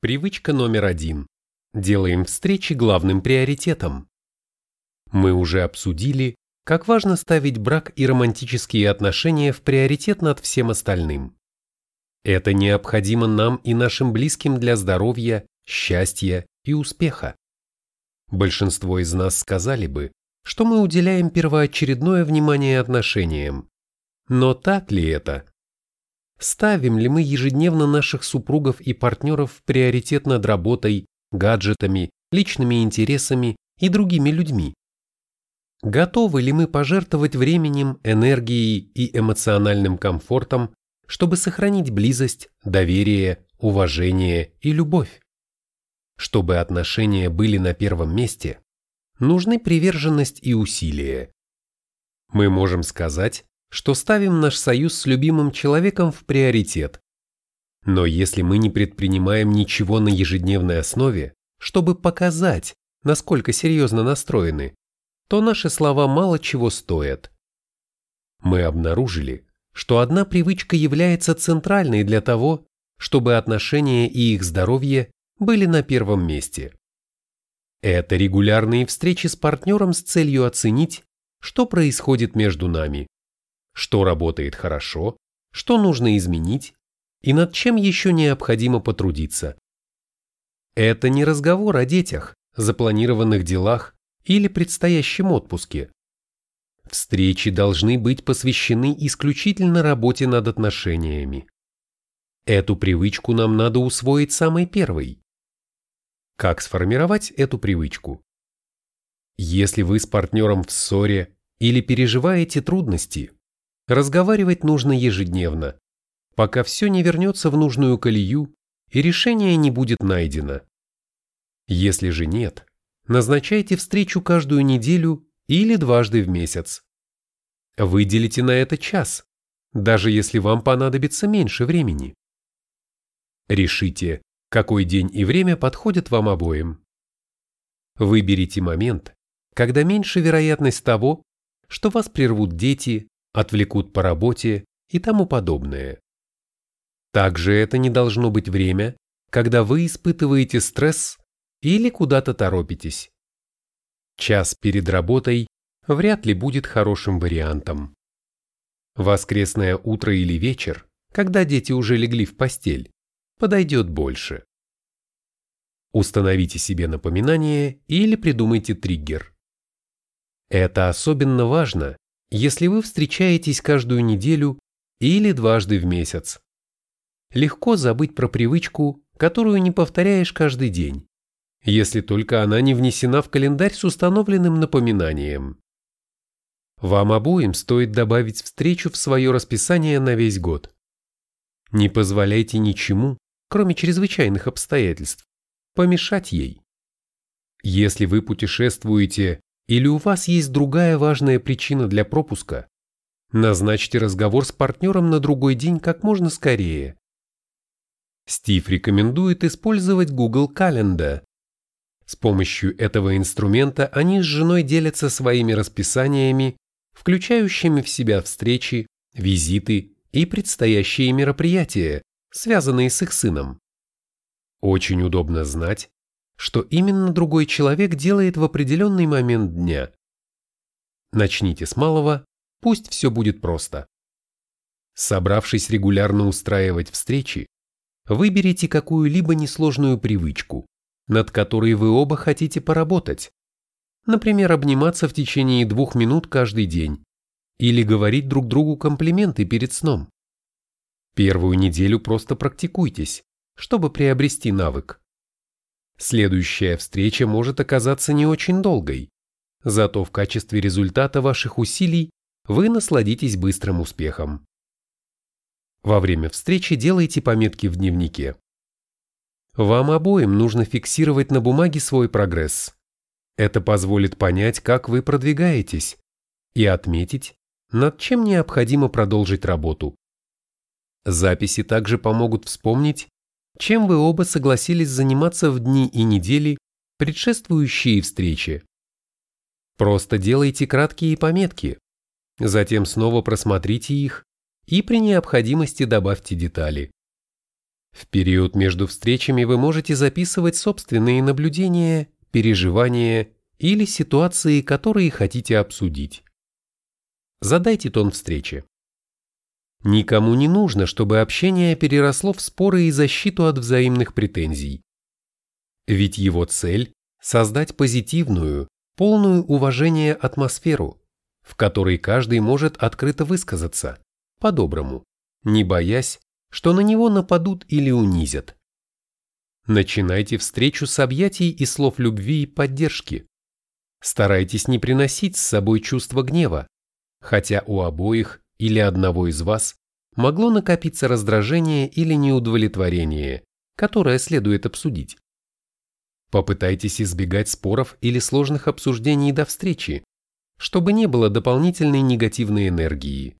Привычка номер один. Делаем встречи главным приоритетом. Мы уже обсудили, как важно ставить брак и романтические отношения в приоритет над всем остальным. Это необходимо нам и нашим близким для здоровья, счастья и успеха. Большинство из нас сказали бы, что мы уделяем первоочередное внимание отношениям. Но так ли это? Ставим ли мы ежедневно наших супругов и партнеров в приоритет над работой, гаджетами, личными интересами и другими людьми? Готовы ли мы пожертвовать временем, энергией и эмоциональным комфортом, чтобы сохранить близость, доверие, уважение и любовь? Чтобы отношения были на первом месте, нужны приверженность и усилие. Мы можем сказать, что ставим наш союз с любимым человеком в приоритет. Но если мы не предпринимаем ничего на ежедневной основе, чтобы показать, насколько серьезно настроены, то наши слова мало чего стоят. Мы обнаружили, что одна привычка является центральной для того, чтобы отношения и их здоровье были на первом месте. Это регулярные встречи с партнером с целью оценить, что происходит между нами что работает хорошо, что нужно изменить и над чем еще необходимо потрудиться. Это не разговор о детях, запланированных делах или предстоящем отпуске. Встречи должны быть посвящены исключительно работе над отношениями. Эту привычку нам надо усвоить самой первой. Как сформировать эту привычку? Если вы с партнером в ссоре или переживаете трудности, Разговаривать нужно ежедневно, пока все не вернется в нужную колею и решение не будет найдено. Если же нет, назначайте встречу каждую неделю или дважды в месяц. Выделите на это час, даже если вам понадобится меньше времени. Решите, какой день и время подходят вам обоим. Выберите момент, когда меньше вероятность того, что вас прервут дети, отвлекут по работе и тому подобное. Также это не должно быть время, когда вы испытываете стресс или куда-то торопитесь. Час перед работой вряд ли будет хорошим вариантом. Воскресное утро или вечер, когда дети уже легли в постель, подойдет больше. Установите себе напоминание или придумайте триггер. Это особенно важно, если вы встречаетесь каждую неделю или дважды в месяц. Легко забыть про привычку, которую не повторяешь каждый день, если только она не внесена в календарь с установленным напоминанием. Вам обоим стоит добавить встречу в свое расписание на весь год. Не позволяйте ничему, кроме чрезвычайных обстоятельств, помешать ей. Если вы путешествуете или у вас есть другая важная причина для пропуска, назначьте разговор с партнером на другой день как можно скорее. Стив рекомендует использовать Google Calendar. С помощью этого инструмента они с женой делятся своими расписаниями, включающими в себя встречи, визиты и предстоящие мероприятия, связанные с их сыном. Очень удобно знать, что именно другой человек делает в определенный момент дня. Начните с малого, пусть все будет просто. Собравшись регулярно устраивать встречи, выберите какую-либо несложную привычку, над которой вы оба хотите поработать. Например, обниматься в течение двух минут каждый день или говорить друг другу комплименты перед сном. Первую неделю просто практикуйтесь, чтобы приобрести навык. Следующая встреча может оказаться не очень долгой, зато в качестве результата ваших усилий вы насладитесь быстрым успехом. Во время встречи делайте пометки в дневнике. Вам обоим нужно фиксировать на бумаге свой прогресс. Это позволит понять, как вы продвигаетесь, и отметить, над чем необходимо продолжить работу. Записи также помогут вспомнить, чем вы оба согласились заниматься в дни и недели, предшествующие встрече. Просто делайте краткие пометки, затем снова просмотрите их и при необходимости добавьте детали. В период между встречами вы можете записывать собственные наблюдения, переживания или ситуации, которые хотите обсудить. Задайте тон встречи. Никому не нужно, чтобы общение переросло в споры и защиту от взаимных претензий. Ведь его цель – создать позитивную, полную уважения атмосферу, в которой каждый может открыто высказаться, по-доброму, не боясь, что на него нападут или унизят. Начинайте встречу с объятий и слов любви и поддержки. Старайтесь не приносить с собой чувство гнева, хотя у обоих или одного из вас могло накопиться раздражение или неудовлетворение, которое следует обсудить. Попытайтесь избегать споров или сложных обсуждений до встречи, чтобы не было дополнительной негативной энергии.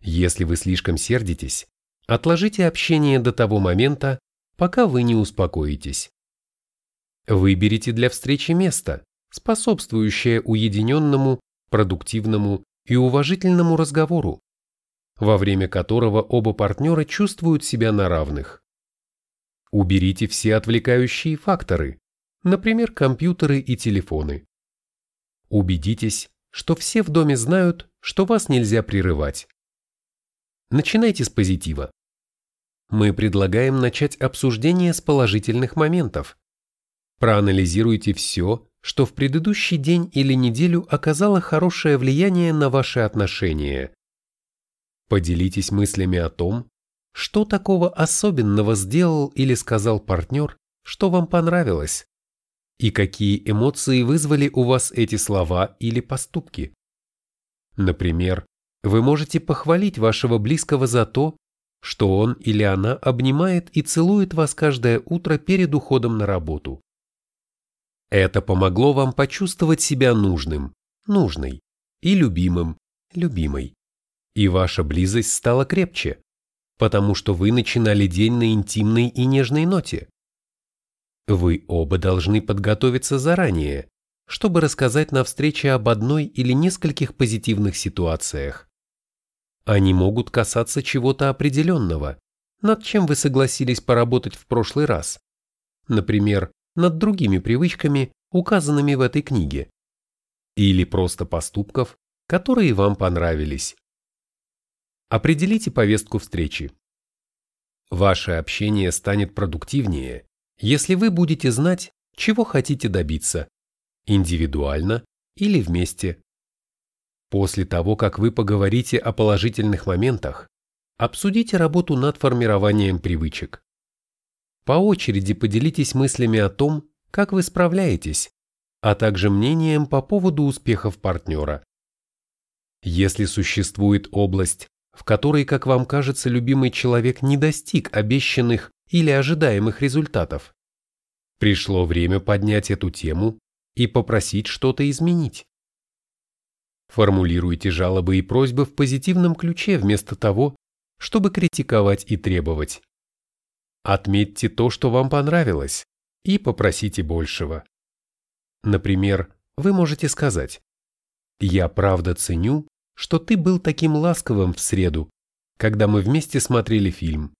Если вы слишком сердитесь, отложите общение до того момента, пока вы не успокоитесь. Выберите для встречи место, способствующее уединенному, продуктивному и уважительному разговору, во время которого оба партнера чувствуют себя на равных. Уберите все отвлекающие факторы, например, компьютеры и телефоны. Убедитесь, что все в доме знают, что вас нельзя прерывать. Начинайте с позитива мы предлагаем начать обсуждение с положительных моментов. Проанализируйте все, что в предыдущий день или неделю оказало хорошее влияние на ваши отношения. Поделитесь мыслями о том, что такого особенного сделал или сказал партнер, что вам понравилось, и какие эмоции вызвали у вас эти слова или поступки. Например, вы можете похвалить вашего близкого за то, что он или она обнимает и целует вас каждое утро перед уходом на работу. Это помогло вам почувствовать себя нужным, нужной, и любимым, любимой. И ваша близость стала крепче, потому что вы начинали день на интимной и нежной ноте. Вы оба должны подготовиться заранее, чтобы рассказать на встрече об одной или нескольких позитивных ситуациях. Они могут касаться чего-то определенного, над чем вы согласились поработать в прошлый раз. Например, над другими привычками, указанными в этой книге. Или просто поступков, которые вам понравились. Определите повестку встречи. Ваше общение станет продуктивнее, если вы будете знать, чего хотите добиться, индивидуально или вместе. После того, как вы поговорите о положительных моментах, обсудите работу над формированием привычек. По очереди поделитесь мыслями о том, как вы справляетесь, а также мнением по поводу успехов партнера. Если существует область, в которой, как вам кажется, любимый человек не достиг обещанных или ожидаемых результатов, пришло время поднять эту тему и попросить что-то изменить. Формулируйте жалобы и просьбы в позитивном ключе вместо того, чтобы критиковать и требовать. Отметьте то, что вам понравилось, и попросите большего. Например, вы можете сказать «Я правда ценю, что ты был таким ласковым в среду, когда мы вместе смотрели фильм.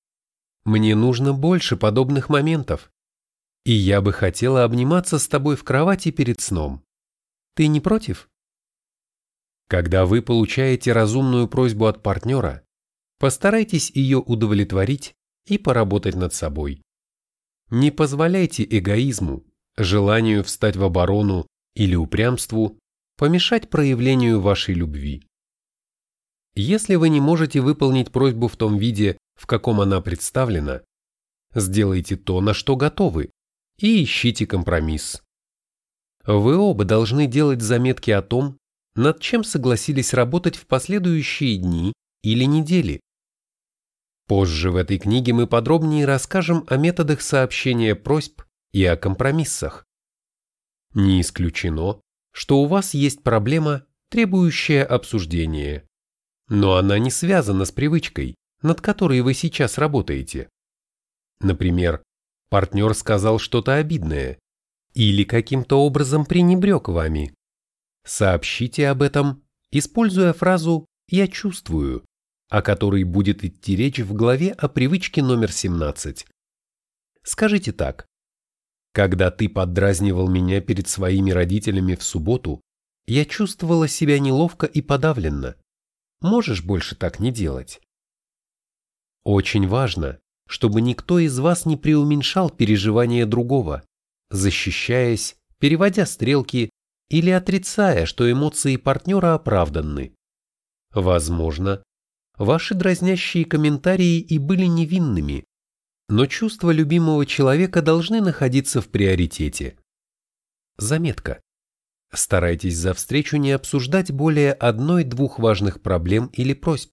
Мне нужно больше подобных моментов, и я бы хотела обниматься с тобой в кровати перед сном. Ты не против?» Когда вы получаете разумную просьбу от партнера, постарайтесь ее удовлетворить и поработать над собой. Не позволяйте эгоизму, желанию встать в оборону или упрямству помешать проявлению вашей любви. Если вы не можете выполнить просьбу в том виде, в каком она представлена, сделайте то, на что готовы, и ищите компромисс. Вы оба должны делать заметки о том, над чем согласились работать в последующие дни или недели. Позже в этой книге мы подробнее расскажем о методах сообщения просьб и о компромиссах. Не исключено, что у вас есть проблема, требующая обсуждения, но она не связана с привычкой, над которой вы сейчас работаете. Например, партнер сказал что-то обидное или каким-то образом пренебрег вами. Сообщите об этом, используя фразу «я чувствую», о которой будет идти речь в главе о привычке номер 17. Скажите так. Когда ты поддразнивал меня перед своими родителями в субботу, я чувствовала себя неловко и подавленно. Можешь больше так не делать. Очень важно, чтобы никто из вас не преуменьшал переживания другого, защищаясь, переводя стрелки или отрицая, что эмоции партнера оправданны. Возможно, ваши дразнящие комментарии и были невинными, но чувства любимого человека должны находиться в приоритете. Заметка. Старайтесь за встречу не обсуждать более одной-двух важных проблем или просьб,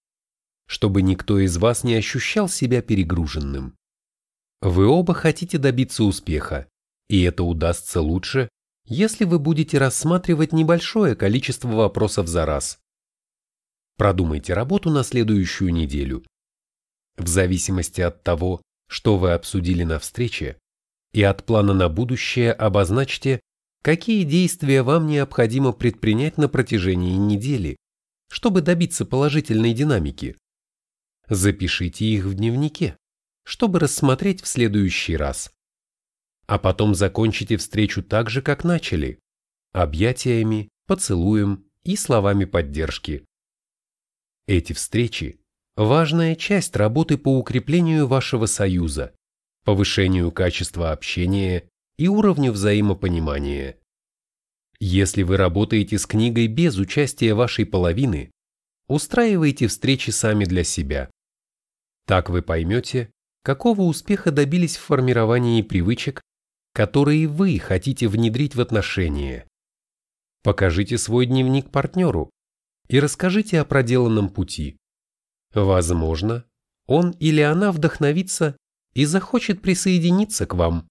чтобы никто из вас не ощущал себя перегруженным. Вы оба хотите добиться успеха, и это удастся лучше, если вы будете рассматривать небольшое количество вопросов за раз. Продумайте работу на следующую неделю. В зависимости от того, что вы обсудили на встрече, и от плана на будущее обозначьте, какие действия вам необходимо предпринять на протяжении недели, чтобы добиться положительной динамики. Запишите их в дневнике, чтобы рассмотреть в следующий раз. А потом закончите встречу так же, как начали, объятиями, поцелуем и словами поддержки. Эти встречи – важная часть работы по укреплению вашего союза, повышению качества общения и уровню взаимопонимания. Если вы работаете с книгой без участия вашей половины, устраивайте встречи сами для себя. Так вы поймете, какого успеха добились в формировании привычек, которые вы хотите внедрить в отношения. Покажите свой дневник партнеру и расскажите о проделанном пути. Возможно, он или она вдохновится и захочет присоединиться к вам.